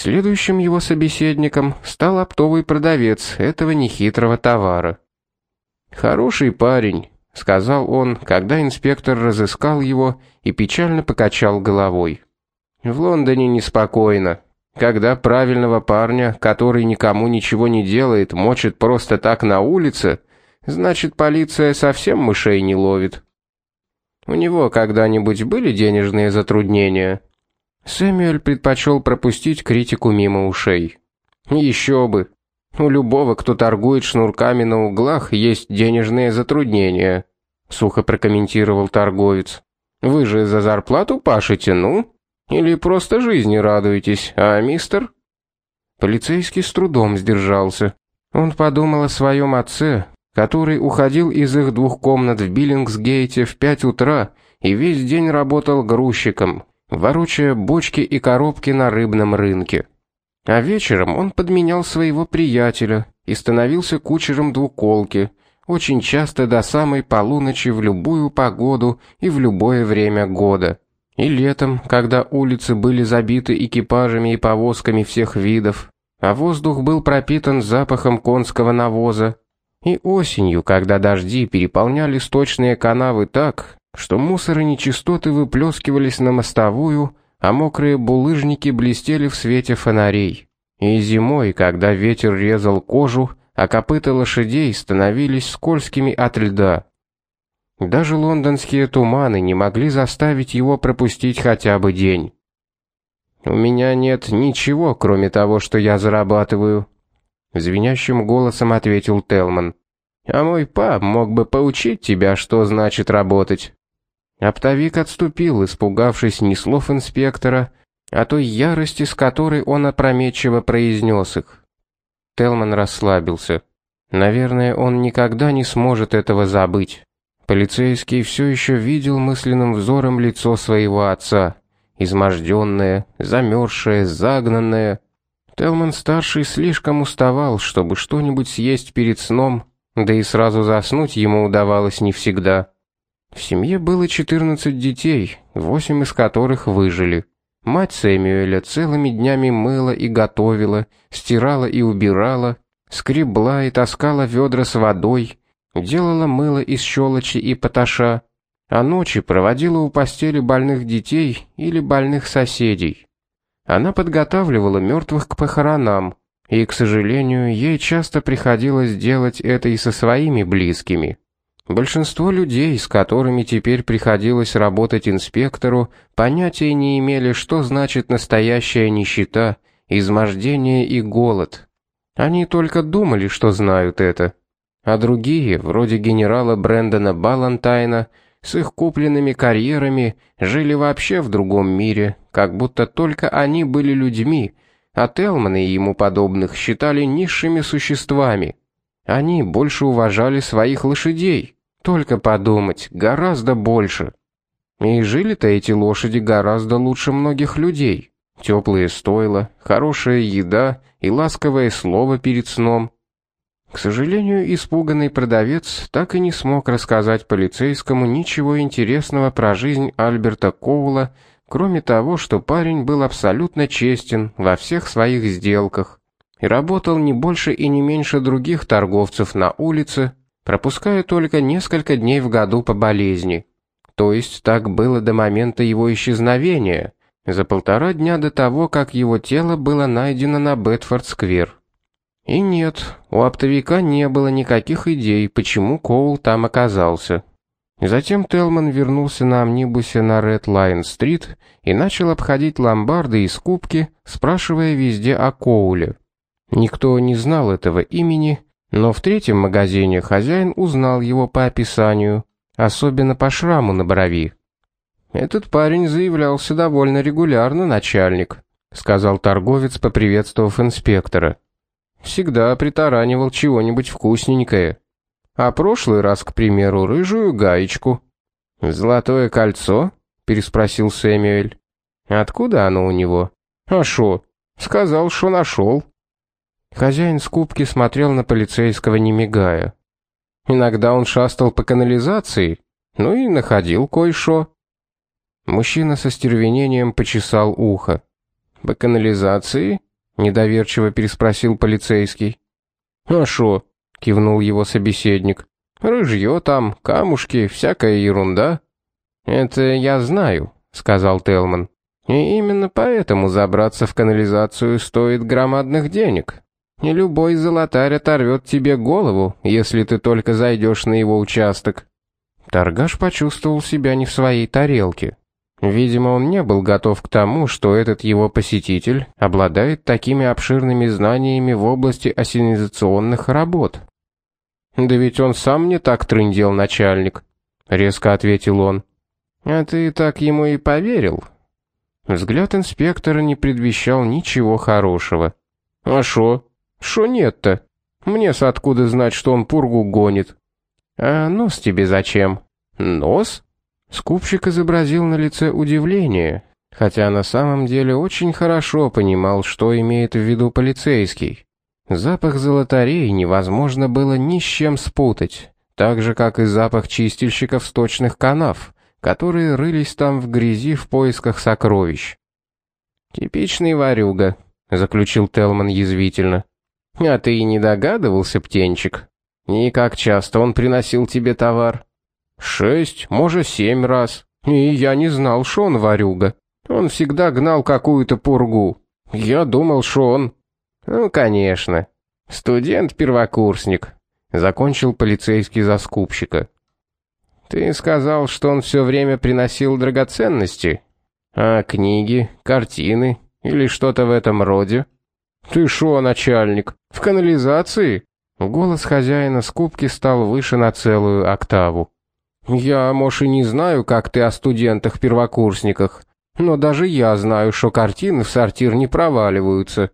Следующим его собеседником стал оптовый продавец этого нехитрого товара. «Хороший парень», — сказал он, когда инспектор разыскал его и печально покачал головой. «В Лондоне неспокойно. Когда правильного парня, который никому ничего не делает, мочит просто так на улице, значит, полиция совсем мышей не ловит». «У него когда-нибудь были денежные затруднения?» Сэмюэль предпочел пропустить критику мимо ушей. «Еще бы. У любого, кто торгует шнурками на углах, есть денежные затруднения», — сухо прокомментировал торговец. «Вы же за зарплату пашете, ну? Или просто жизни радуетесь, а, мистер?» Полицейский с трудом сдержался. Он подумал о своем отце, который уходил из их двух комнат в Биллингсгейте в пять утра и весь день работал грузчиком, ворочая бочки и коробки на рыбном рынке. А вечером он подменял своего приятеля и становился кучером двуколки, очень часто до самой полуночи в любую погоду и в любое время года. И летом, когда улицы были забиты экипажами и повозками всех видов, а воздух был пропитан запахом конского навоза, и осенью, когда дожди переполняли сточные канавы так, что мусор и нечистоты выплескивались на мостовую, а мокрые булыжники блестели в свете фонарей. И зимой, когда ветер резал кожу, а копыта лошадей становились скользкими от льда. Даже лондонские туманы не могли заставить его пропустить хотя бы день. «У меня нет ничего, кроме того, что я зарабатываю», — звенящим голосом ответил Телман. «А мой пап мог бы поучить тебя, что значит работать». Оптовик отступил, испугавшись не слов инспектора, а той ярости, с которой он опрометчиво произнес их. Телман расслабился. Наверное, он никогда не сможет этого забыть. Полицейский все еще видел мысленным взором лицо своего отца, изможденное, замерзшее, загнанное. Телман-старший слишком уставал, чтобы что-нибудь съесть перед сном, да и сразу заснуть ему удавалось не всегда. В семье было 14 детей, восемь из которых выжили. Мать Сэмюэля целыми днями мыла и готовила, стирала и убирала, скребла и таскала ведра с водой, делала мыло из щелочи и поташа, а ночи проводила у постели больных детей или больных соседей. Она подготавливала мертвых к похоронам, и, к сожалению, ей часто приходилось делать это и со своими близкими. Большинство людей, с которыми теперь приходилось работать инспектору, понятия не имели, что значит настоящая нищета, измождение и голод. Они только думали, что знают это. А другие, вроде генерала Брэндона Балантайна, с их купленными карьерами, жили вообще в другом мире, как будто только они были людьми, а Телманы и ему подобных считали низшими существами. Они больше уважали своих лошадей. Только подумать, гораздо больше. И жили-то эти лошади гораздо лучше многих людей. Теплые стойла, хорошая еда и ласковое слово перед сном. К сожалению, испуганный продавец так и не смог рассказать полицейскому ничего интересного про жизнь Альберта Коула, кроме того, что парень был абсолютно честен во всех своих сделках и работал не больше и не меньше других торговцев на улице, пропуская только несколько дней в году по болезни. То есть так было до момента его исчезновения, за полтора дня до того, как его тело было найдено на Бетфорд-сквер. И нет, у оптовика не было никаких идей, почему Коул там оказался. Затем Телман вернулся на амнибусе на Ред Лайн-стрит и начал обходить ломбарды и скупки, спрашивая везде о Коуле. Никто не знал этого имени, но в третьем магазине хозяин узнал его по описанию, особенно по шраму на брови. Этот парень заявлялся довольно регулярно, начальник, сказал торговец, поприветствовав инспектора. Всегда притаранивал чего-нибудь вкусненькое. А прошлый раз, к примеру, рыжую гаечку. Золотое кольцо? переспросил Сэмюэль. Откуда оно у него? А шо? Сказал, что нашел. Хозяин скупки смотрел на полицейского не мигая. Иногда он шастал по канализации, ну и находил кое-что. Мужчина со стервенением почесал ухо. По канализации? недоверчиво переспросил полицейский. А шо? кивнул его собеседник. Рыжье там, камушки, всякая ерунда. Это я знаю, сказал Телман. И именно поэтому забраться в канализацию стоит громадных денег. И любой золотарь оторвет тебе голову, если ты только зайдешь на его участок. Торгаш почувствовал себя не в своей тарелке. Видимо, он не был готов к тому, что этот его посетитель обладает такими обширными знаниями в области ассенизационных работ. «Да ведь он сам не так трындел, начальник», — резко ответил он. «А ты так ему и поверил?» Взгляд инспектора не предвещал ничего хорошего. «А шо? Шо нет-то? Мне-с откуда знать, что он пургу гонит?» «А нос тебе зачем?» «Нос?» Скупщик изобразил на лице удивление, хотя на самом деле очень хорошо понимал, что имеет в виду полицейский. Запах золотарей невозможно было ни с чем спутать, так же, как и запах чистильщиков сточных канав, которые рылись там в грязи в поисках сокровищ. «Типичный ворюга», — заключил Телман язвительно. «А ты и не догадывался, птенчик? И как часто он приносил тебе товар?» Шесть, может, семь раз. И я не знал, что он варюга. Он всегда гнал какую-то пургу. Я думал, что он... Ну, конечно. Студент-первокурсник. Закончил полицейский за скупщика. Ты сказал, что он все время приносил драгоценности? А книги, картины или что-то в этом роде? Ты шо, начальник, в канализации? Голос хозяина скупки стал выше на целую октаву. Я, может, и не знаю, как ты о студентах-первокурсниках, но даже я знаю, что картины в сортир не проваливаются.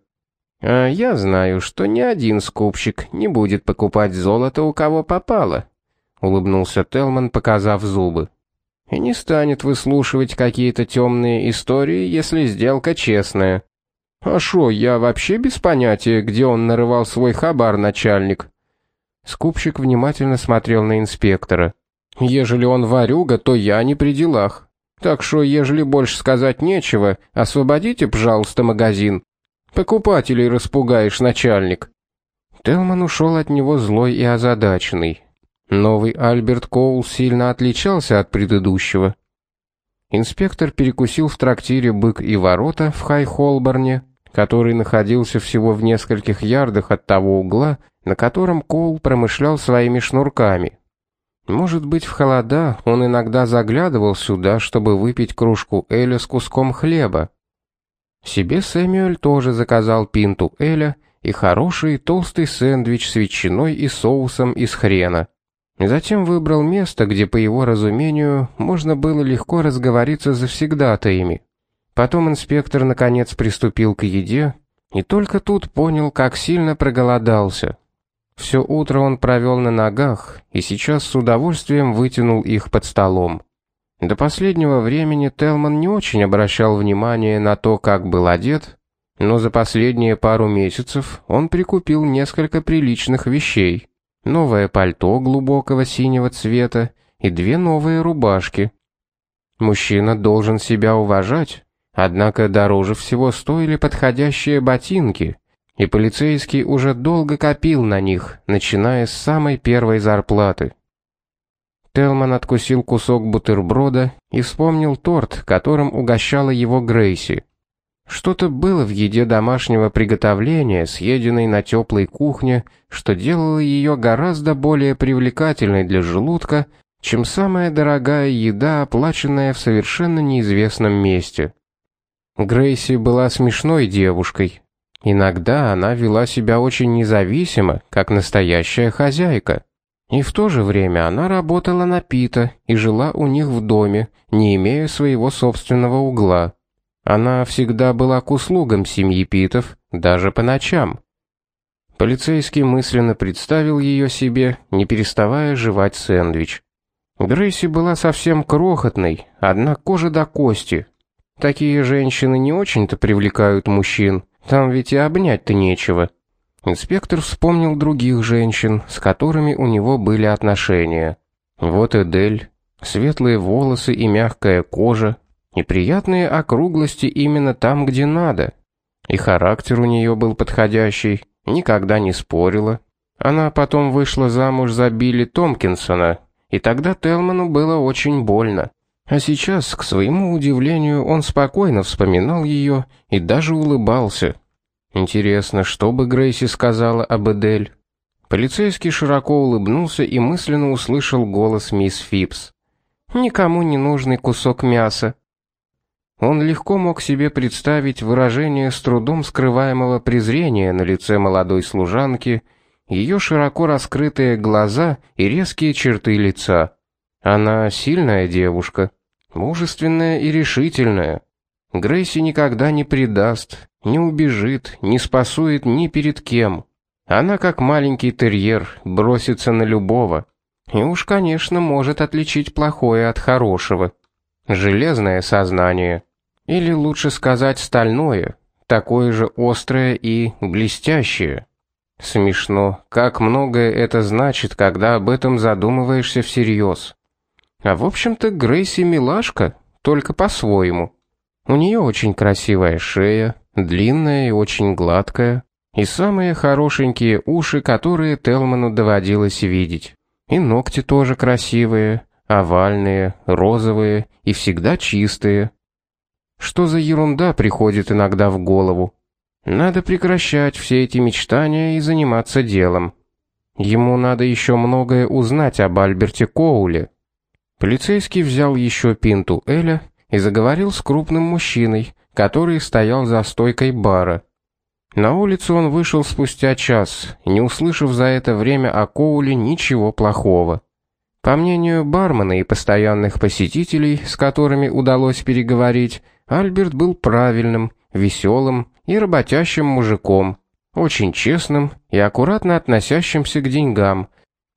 А я знаю, что ни один скупщик не будет покупать золото у кого попало, улыбнулся Телман, показав зубы. И не станет выслушивать какие-то темные истории, если сделка честная. А шо, я вообще без понятия, где он нарывал свой хабар, начальник. Скупщик внимательно смотрел на инспектора. Ежели он варюга, то я не при делах. Так что, ежели больше сказать нечего, освободите, пожалуйста, магазин. Покупателей распугаешь, начальник». Телман ушел от него злой и озадаченный. Новый Альберт Коул сильно отличался от предыдущего. Инспектор перекусил в трактире «Бык и ворота» в Хай-Холборне, который находился всего в нескольких ярдах от того угла, на котором Коул промышлял своими шнурками. Может быть, в холода он иногда заглядывал сюда, чтобы выпить кружку эля с куском хлеба. Себе Сэмюэль тоже заказал пинту эля и хороший толстый сэндвич с ветчиной и соусом из хрена. Затем выбрал место, где, по его разумению, можно было легко разговориться завсегдатаями. Потом инспектор наконец приступил к еде и только тут понял, как сильно проголодался. Все утро он провел на ногах и сейчас с удовольствием вытянул их под столом. До последнего времени Телман не очень обращал внимание на то, как был одет, но за последние пару месяцев он прикупил несколько приличных вещей. Новое пальто глубокого синего цвета и две новые рубашки. Мужчина должен себя уважать, однако дороже всего стоили подходящие ботинки, и полицейский уже долго копил на них, начиная с самой первой зарплаты. Телман откусил кусок бутерброда и вспомнил торт, которым угощала его Грейси. Что-то было в еде домашнего приготовления, съеденной на теплой кухне, что делало ее гораздо более привлекательной для желудка, чем самая дорогая еда, оплаченная в совершенно неизвестном месте. Грейси была смешной девушкой, Иногда она вела себя очень независимо, как настоящая хозяйка. И в то же время она работала на Пита и жила у них в доме, не имея своего собственного угла. Она всегда была к услугам семьи Питов, даже по ночам. Полицейский мысленно представил ее себе, не переставая жевать сэндвич. Грейси была совсем крохотной, одна кожа до кости. Такие женщины не очень-то привлекают мужчин, там ведь и обнять-то нечего. Инспектор вспомнил других женщин, с которыми у него были отношения. Вот Эдель, светлые волосы и мягкая кожа, и приятные округлости именно там, где надо. И характер у нее был подходящий, никогда не спорила. Она потом вышла замуж за Билли Томпкинсона, и тогда Телману было очень больно. А сейчас, к своему удивлению, он спокойно вспоминал ее и даже улыбался. Интересно, что бы Грейси сказала об Эдель? Полицейский широко улыбнулся и мысленно услышал голос мисс Фипс. «Никому не нужный кусок мяса». Он легко мог себе представить выражение с трудом скрываемого презрения на лице молодой служанки, ее широко раскрытые глаза и резкие черты лица. Она сильная девушка, мужественная и решительная. Грейси никогда не предаст, не убежит, не спасует ни перед кем. Она как маленький терьер, бросится на любого. И уж, конечно, может отличить плохое от хорошего. Железное сознание. Или лучше сказать стальное, такое же острое и блестящее. Смешно, как многое это значит, когда об этом задумываешься всерьез. А в общем-то Грейси милашка, только по-своему. У нее очень красивая шея, длинная и очень гладкая, и самые хорошенькие уши, которые Телману доводилось видеть. И ногти тоже красивые, овальные, розовые и всегда чистые. Что за ерунда приходит иногда в голову? Надо прекращать все эти мечтания и заниматься делом. Ему надо еще многое узнать об Альберте Коуле. Полицейский взял еще пинту Эля и заговорил с крупным мужчиной, который стоял за стойкой бара. На улицу он вышел спустя час, не услышав за это время о Коуле ничего плохого. По мнению бармена и постоянных посетителей, с которыми удалось переговорить, Альберт был правильным, веселым и работящим мужиком, очень честным и аккуратно относящимся к деньгам,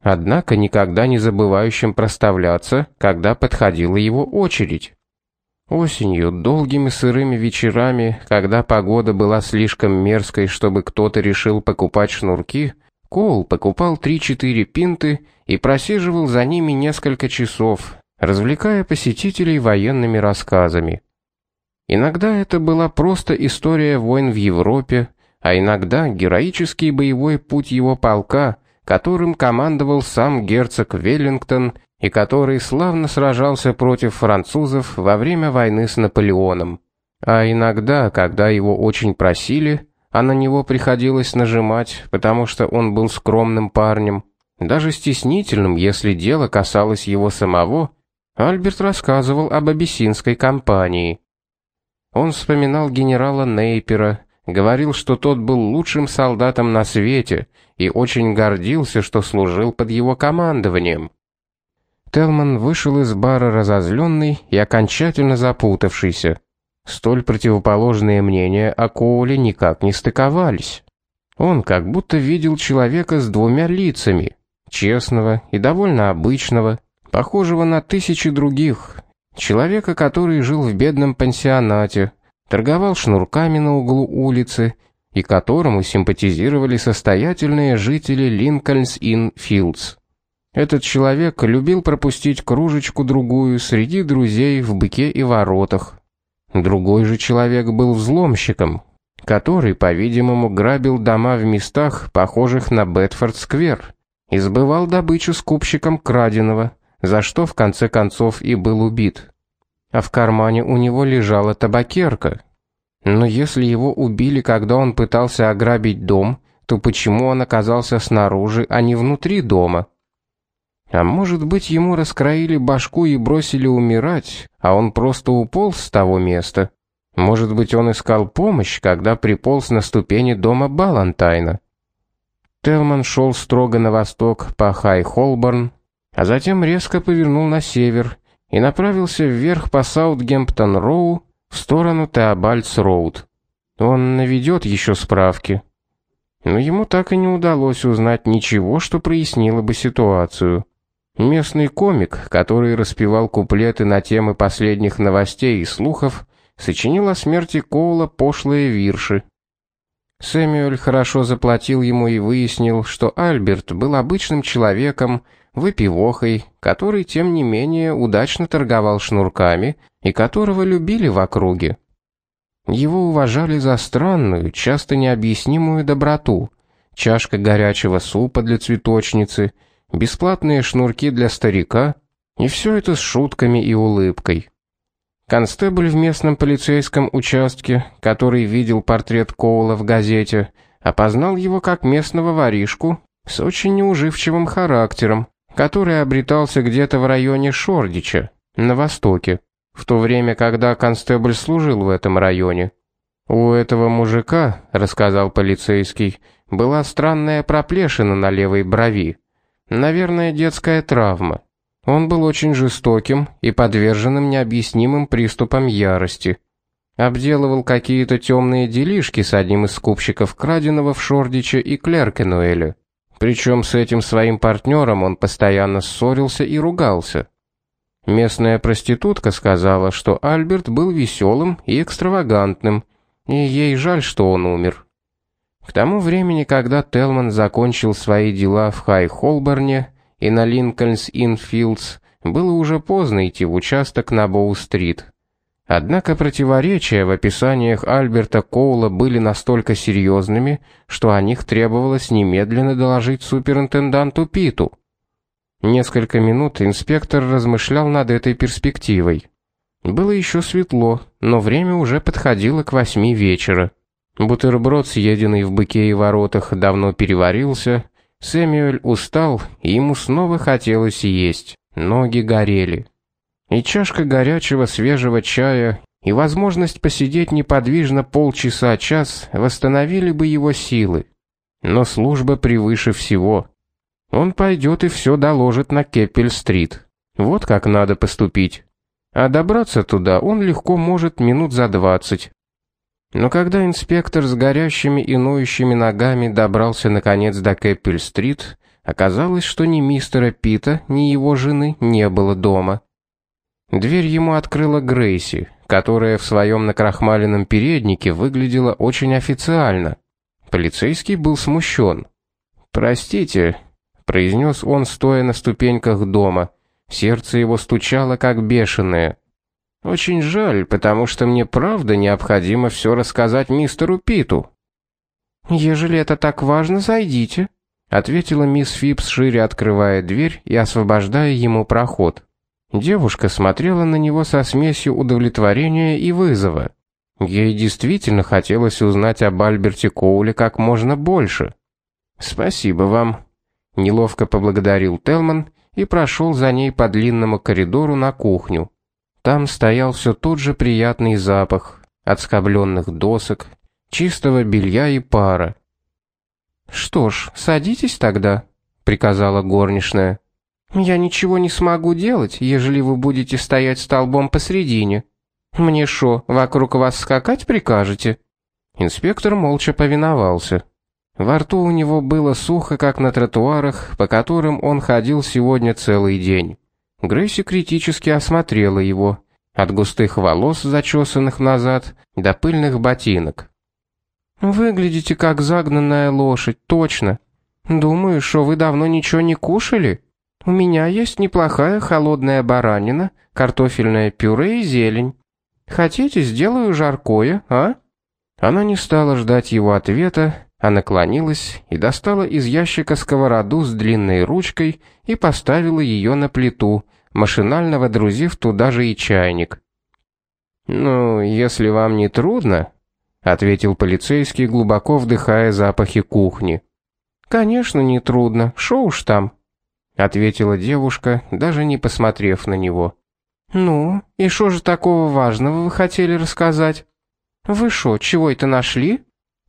однако никогда не забывающим проставляться, когда подходила его очередь. Осенью, долгими сырыми вечерами, когда погода была слишком мерзкой, чтобы кто-то решил покупать шнурки, Коул покупал 3-4 пинты и просиживал за ними несколько часов, развлекая посетителей военными рассказами. Иногда это была просто история войн в Европе, а иногда героический боевой путь его полка, которым командовал сам герцог Веллингтон и который славно сражался против французов во время войны с Наполеоном. А иногда, когда его очень просили, а на него приходилось нажимать, потому что он был скромным парнем, даже стеснительным, если дело касалось его самого, Альберт рассказывал об абиссинской кампании. Он вспоминал генерала Нейпера, говорил, что тот был лучшим солдатом на свете и очень гордился, что служил под его командованием. Телман вышел из бара разозленный и окончательно запутавшийся. Столь противоположные мнения о Коуле никак не стыковались. Он как будто видел человека с двумя лицами, честного и довольно обычного, похожего на тысячи других, человека, который жил в бедном пансионате, торговал шнурками на углу улицы и которому симпатизировали состоятельные жители Линкольнс-Ин-Филдс. Этот человек любил пропустить кружечку-другую среди друзей в быке и воротах. Другой же человек был взломщиком, который, по-видимому, грабил дома в местах, похожих на Бетфорд-сквер, и сбывал добычу скупщикам краденого, за что в конце концов и был убит. А в кармане у него лежала табакерка. Но если его убили, когда он пытался ограбить дом, то почему он оказался снаружи, а не внутри дома? А может быть, ему раскроили башку и бросили умирать, а он просто уполз с того места? Может быть, он искал помощь, когда приполз на ступени дома Балантайна? Телман шел строго на восток по Хай-Холборн, а затем резко повернул на север и направился вверх по Саутгемптон-Роу в сторону Теобальдс-Роуд. Он наведет еще справки. Но ему так и не удалось узнать ничего, что прояснило бы ситуацию. Местный комик, который распевал куплеты на темы последних новостей и слухов, сочинил о смерти Коула пошлые вирши. Сэмюэль хорошо заплатил ему и выяснил, что Альберт был обычным человеком, выпивохой, который, тем не менее, удачно торговал шнурками и которого любили в округе. Его уважали за странную, часто необъяснимую доброту. Чашка горячего супа для цветочницы, бесплатные шнурки для старика, и все это с шутками и улыбкой. Констебль в местном полицейском участке, который видел портрет Коула в газете, опознал его как местного воришку с очень неуживчивым характером, который обретался где-то в районе Шордича, на востоке, в то время, когда констебль служил в этом районе. У этого мужика, рассказал полицейский, была странная проплешина на левой брови. Наверное, детская травма. Он был очень жестоким и подверженным необъяснимым приступам ярости. Обделывал какие-то темные делишки с одним из скупщиков краденого в Шордиче и Клеркенуэле. Причем с этим своим партнером он постоянно ссорился и ругался. Местная проститутка сказала, что Альберт был веселым и экстравагантным, и ей жаль, что он умер. К тому времени, когда Телман закончил свои дела в Хай-Холборне и на Линкольнс-Инфилдс, было уже поздно идти в участок на Боу-стрит. Однако противоречия в описаниях Альберта Коула были настолько серьезными, что о них требовалось немедленно доложить суперинтенданту Питу. Несколько минут инспектор размышлял над этой перспективой. Было еще светло, но время уже подходило к восьми вечера. Бутерброд, съеденный в быке и воротах, давно переварился. Сэмюэль устал, и ему снова хотелось есть. Ноги горели и чашка горячего свежего чая, и возможность посидеть неподвижно полчаса-час восстановили бы его силы. Но служба превыше всего. Он пойдет и все доложит на Кеппель-стрит. Вот как надо поступить. А добраться туда он легко может минут за двадцать. Но когда инспектор с горящими и ноющими ногами добрался наконец до Кеппель-стрит, оказалось, что ни мистера Пита, ни его жены не было дома. Дверь ему открыла Грейси, которая в своем накрахмаленном переднике выглядела очень официально. Полицейский был смущен. «Простите», — произнес он, стоя на ступеньках дома. Сердце его стучало, как бешеное. «Очень жаль, потому что мне правда необходимо все рассказать мистеру Питу». «Ежели это так важно, зайдите», — ответила мисс Фипс, шире открывая дверь и освобождая ему проход. Девушка смотрела на него со смесью удовлетворения и вызова. Ей действительно хотелось узнать об Альберте Коуле как можно больше. «Спасибо вам», — неловко поблагодарил Телман и прошел за ней по длинному коридору на кухню. Там стоял все тот же приятный запах отскобленных досок, чистого белья и пара. «Что ж, садитесь тогда», — приказала горничная. Я ничего не смогу делать, ежели вы будете стоять столбом посредине. Мне шо, вокруг вас скакать прикажете? Инспектор молча повиновался. Во рту у него было сухо, как на тротуарах, по которым он ходил сегодня целый день. Грейси критически осмотрела его, от густых волос, зачесанных назад, до пыльных ботинок. «Выглядите как загнанная лошадь, точно. Думаю, что вы давно ничего не кушали?» У меня есть неплохая холодная баранина, картофельное пюре и зелень. Хотите, сделаю жаркое, а? Она не стала ждать его ответа, а наклонилась и достала из ящика сковороду с длинной ручкой и поставила ее на плиту, машинально водрузив туда же и чайник. «Ну, если вам не трудно», — ответил полицейский, глубоко вдыхая запахи кухни. «Конечно, не трудно. Шо уж там?» Ответила девушка, даже не посмотрев на него. Ну, и что же такого важного вы хотели рассказать? Вы что, чего это нашли?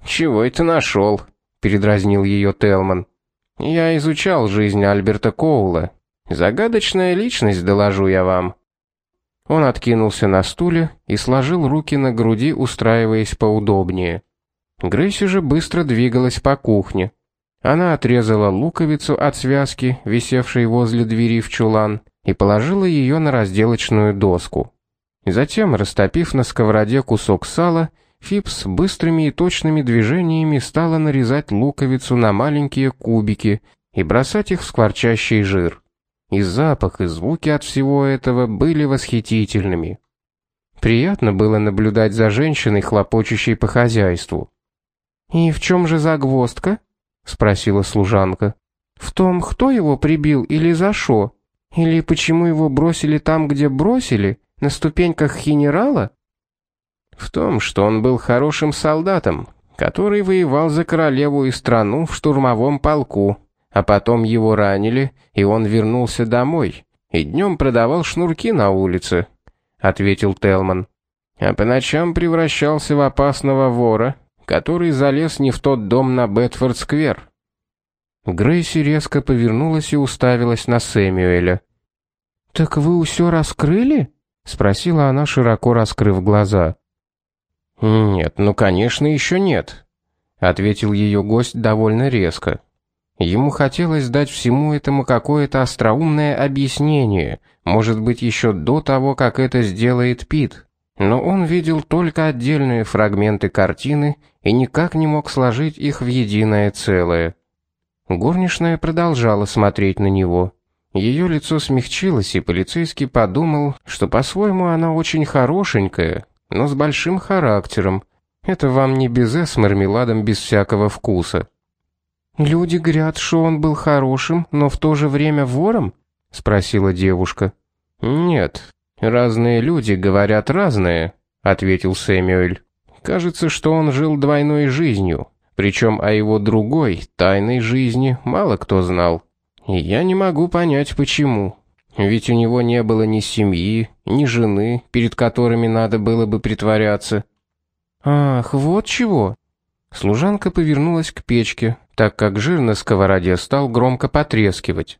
Чего это нашел? передразнил ее Телман. Я изучал жизнь Альберта Коула. Загадочная личность, доложу я вам. Он откинулся на стуле и сложил руки на груди, устраиваясь поудобнее. Грейси же быстро двигалась по кухне. Она отрезала луковицу от связки, висевшей возле двери в чулан, и положила ее на разделочную доску. Затем, растопив на сковороде кусок сала, Фипс быстрыми и точными движениями стала нарезать луковицу на маленькие кубики и бросать их в скворчащий жир. И запах, и звуки от всего этого были восхитительными. Приятно было наблюдать за женщиной, хлопочущей по хозяйству. «И в чем же загвоздка?» — спросила служанка. «В том, кто его прибил или за шо? Или почему его бросили там, где бросили, на ступеньках генерала?» «В том, что он был хорошим солдатом, который воевал за королеву и страну в штурмовом полку, а потом его ранили, и он вернулся домой, и днем продавал шнурки на улице», — ответил Телман. «А по ночам превращался в опасного вора, который залез не в тот дом на Бетфорд-сквер». Грейси резко повернулась и уставилась на Сэмюэля. «Так вы все раскрыли?» — спросила она, широко раскрыв глаза. «Нет, ну, конечно, еще нет», — ответил ее гость довольно резко. Ему хотелось дать всему этому какое-то остроумное объяснение, может быть, еще до того, как это сделает Пит. Но он видел только отдельные фрагменты картины и никак не мог сложить их в единое целое. Горничная продолжала смотреть на него. Ее лицо смягчилось, и полицейский подумал, что по-своему она очень хорошенькая, но с большим характером. Это вам не безе с мармеладом без всякого вкуса. «Люди говорят, что он был хорошим, но в то же время вором?» — спросила девушка. «Нет, разные люди говорят разное», — ответил Сэмюэль. «Кажется, что он жил двойной жизнью, причем о его другой, тайной жизни мало кто знал. И я не могу понять, почему. Ведь у него не было ни семьи, ни жены, перед которыми надо было бы притворяться. Ах, вот чего. Служанка повернулась к печке, так как жир на сковороде стал громко потрескивать.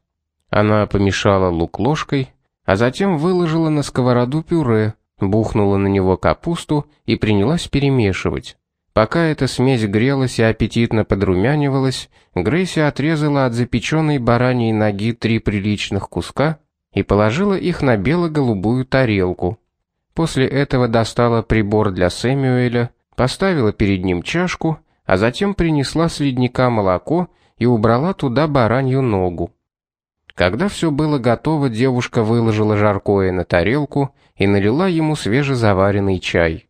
Она помешала лук ложкой, а затем выложила на сковороду пюре, бухнула на него капусту и принялась перемешивать. Пока эта смесь грелась и аппетитно подрумянивалась, Грейси отрезала от запеченной бараньей ноги три приличных куска и положила их на бело-голубую тарелку. После этого достала прибор для Сэмюэля, поставила перед ним чашку, а затем принесла с ледника молоко и убрала туда баранью ногу. Когда все было готово, девушка выложила жаркое на тарелку и налила ему свежезаваренный чай.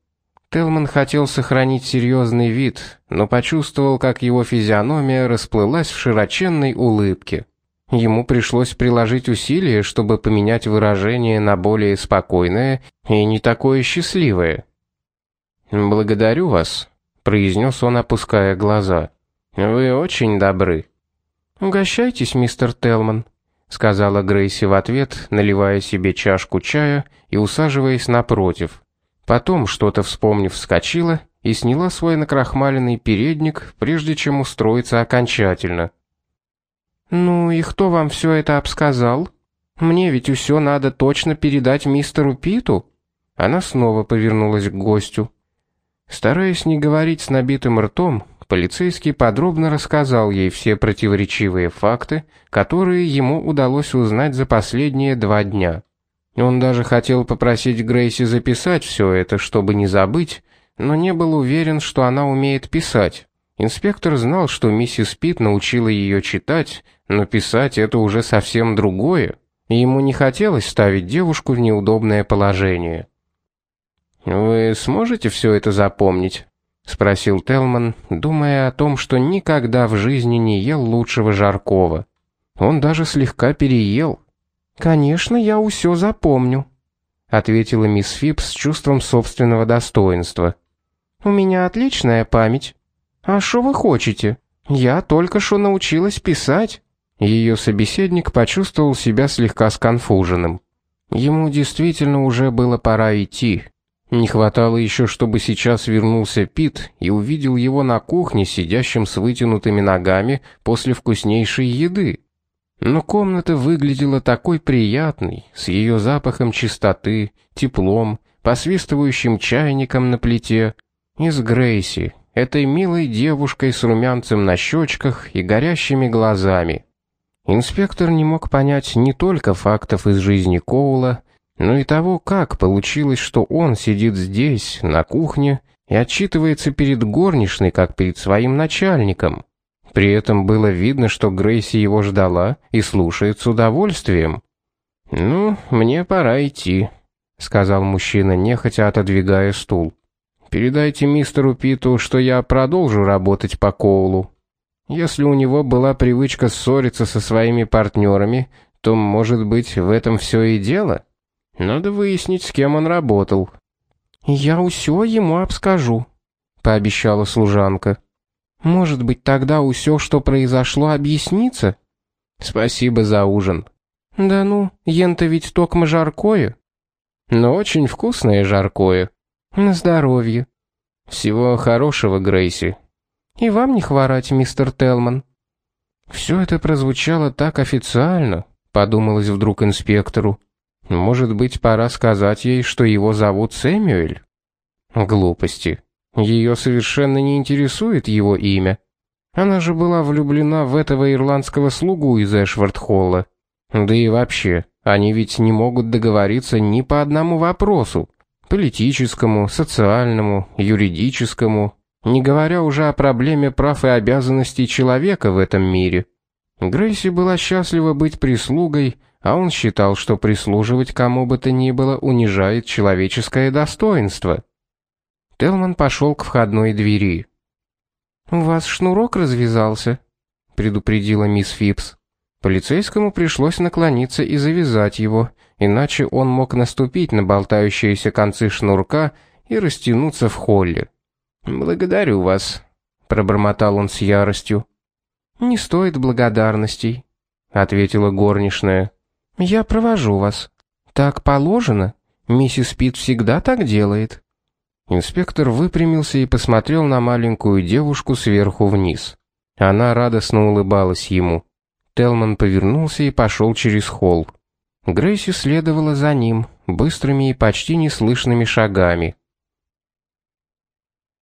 Телман хотел сохранить серьезный вид, но почувствовал, как его физиономия расплылась в широченной улыбке. Ему пришлось приложить усилия, чтобы поменять выражение на более спокойное и не такое счастливое. «Благодарю вас», — произнес он, опуская глаза. «Вы очень добры». «Угощайтесь, мистер Телман», — сказала Грейси в ответ, наливая себе чашку чая и усаживаясь напротив. Потом, что-то вспомнив, вскочила и сняла свой накрахмаленный передник, прежде чем устроиться окончательно. «Ну и кто вам все это обсказал? Мне ведь все надо точно передать мистеру Питу». Она снова повернулась к гостю. Стараясь не говорить с набитым ртом, полицейский подробно рассказал ей все противоречивые факты, которые ему удалось узнать за последние два дня. Он даже хотел попросить Грейси записать все это, чтобы не забыть, но не был уверен, что она умеет писать. Инспектор знал, что миссис Пит научила ее читать, но писать это уже совсем другое, и ему не хотелось ставить девушку в неудобное положение. «Вы сможете все это запомнить?» — спросил Телман, думая о том, что никогда в жизни не ел лучшего жаркого. Он даже слегка переел. «Конечно, я усё запомню», — ответила мисс Фипс с чувством собственного достоинства. «У меня отличная память. А что вы хотите? Я только что научилась писать». Ее собеседник почувствовал себя слегка сконфуженным. Ему действительно уже было пора идти. Не хватало еще, чтобы сейчас вернулся Пит и увидел его на кухне, сидящим с вытянутыми ногами после вкуснейшей еды. Но комната выглядела такой приятной, с ее запахом чистоты, теплом, посвистывающим чайником на плите, и с Грейси, этой милой девушкой с румянцем на щечках и горящими глазами. Инспектор не мог понять не только фактов из жизни Коула, но и того, как получилось, что он сидит здесь, на кухне, и отчитывается перед горничной, как перед своим начальником. При этом было видно, что Грейси его ждала и слушает с удовольствием. «Ну, мне пора идти», — сказал мужчина, нехотя отодвигая стул. Передайте мистеру Питу, что я продолжу работать по Коулу. Если у него была привычка ссориться со своими партнерами, то, может быть, в этом все и дело. Надо выяснить, с кем он работал. Я усё ему обскажу, пообещала служанка. Может быть, тогда усё, что произошло, объяснится? Спасибо за ужин. Да ну, ен-то ведь токмо жаркое. Но очень вкусное жаркое. На здоровье. Всего хорошего, Грейси. И вам не хворать, мистер Телман. Все это прозвучало так официально, подумалось вдруг инспектору. Может быть, пора сказать ей, что его зовут Сэмюэль? Глупости. Ее совершенно не интересует его имя. Она же была влюблена в этого ирландского слугу из Эшвард-Холла. Да и вообще, они ведь не могут договориться ни по одному вопросу. Политическому, социальному, юридическому, не говоря уже о проблеме прав и обязанностей человека в этом мире. Грейси была счастлива быть прислугой, а он считал, что прислуживать кому бы то ни было унижает человеческое достоинство. Телман пошел к входной двери. «У вас шнурок развязался», — предупредила мисс Фипс. Полицейскому пришлось наклониться и завязать его, иначе он мог наступить на болтающиеся концы шнурка и растянуться в холле. «Благодарю вас», — пробормотал он с яростью. «Не стоит благодарностей», — ответила горничная. «Я провожу вас. Так положено. Миссис Пит всегда так делает». Инспектор выпрямился и посмотрел на маленькую девушку сверху вниз. Она радостно улыбалась ему. Телман повернулся и пошел через холл. Грейси следовала за ним, быстрыми и почти неслышными шагами.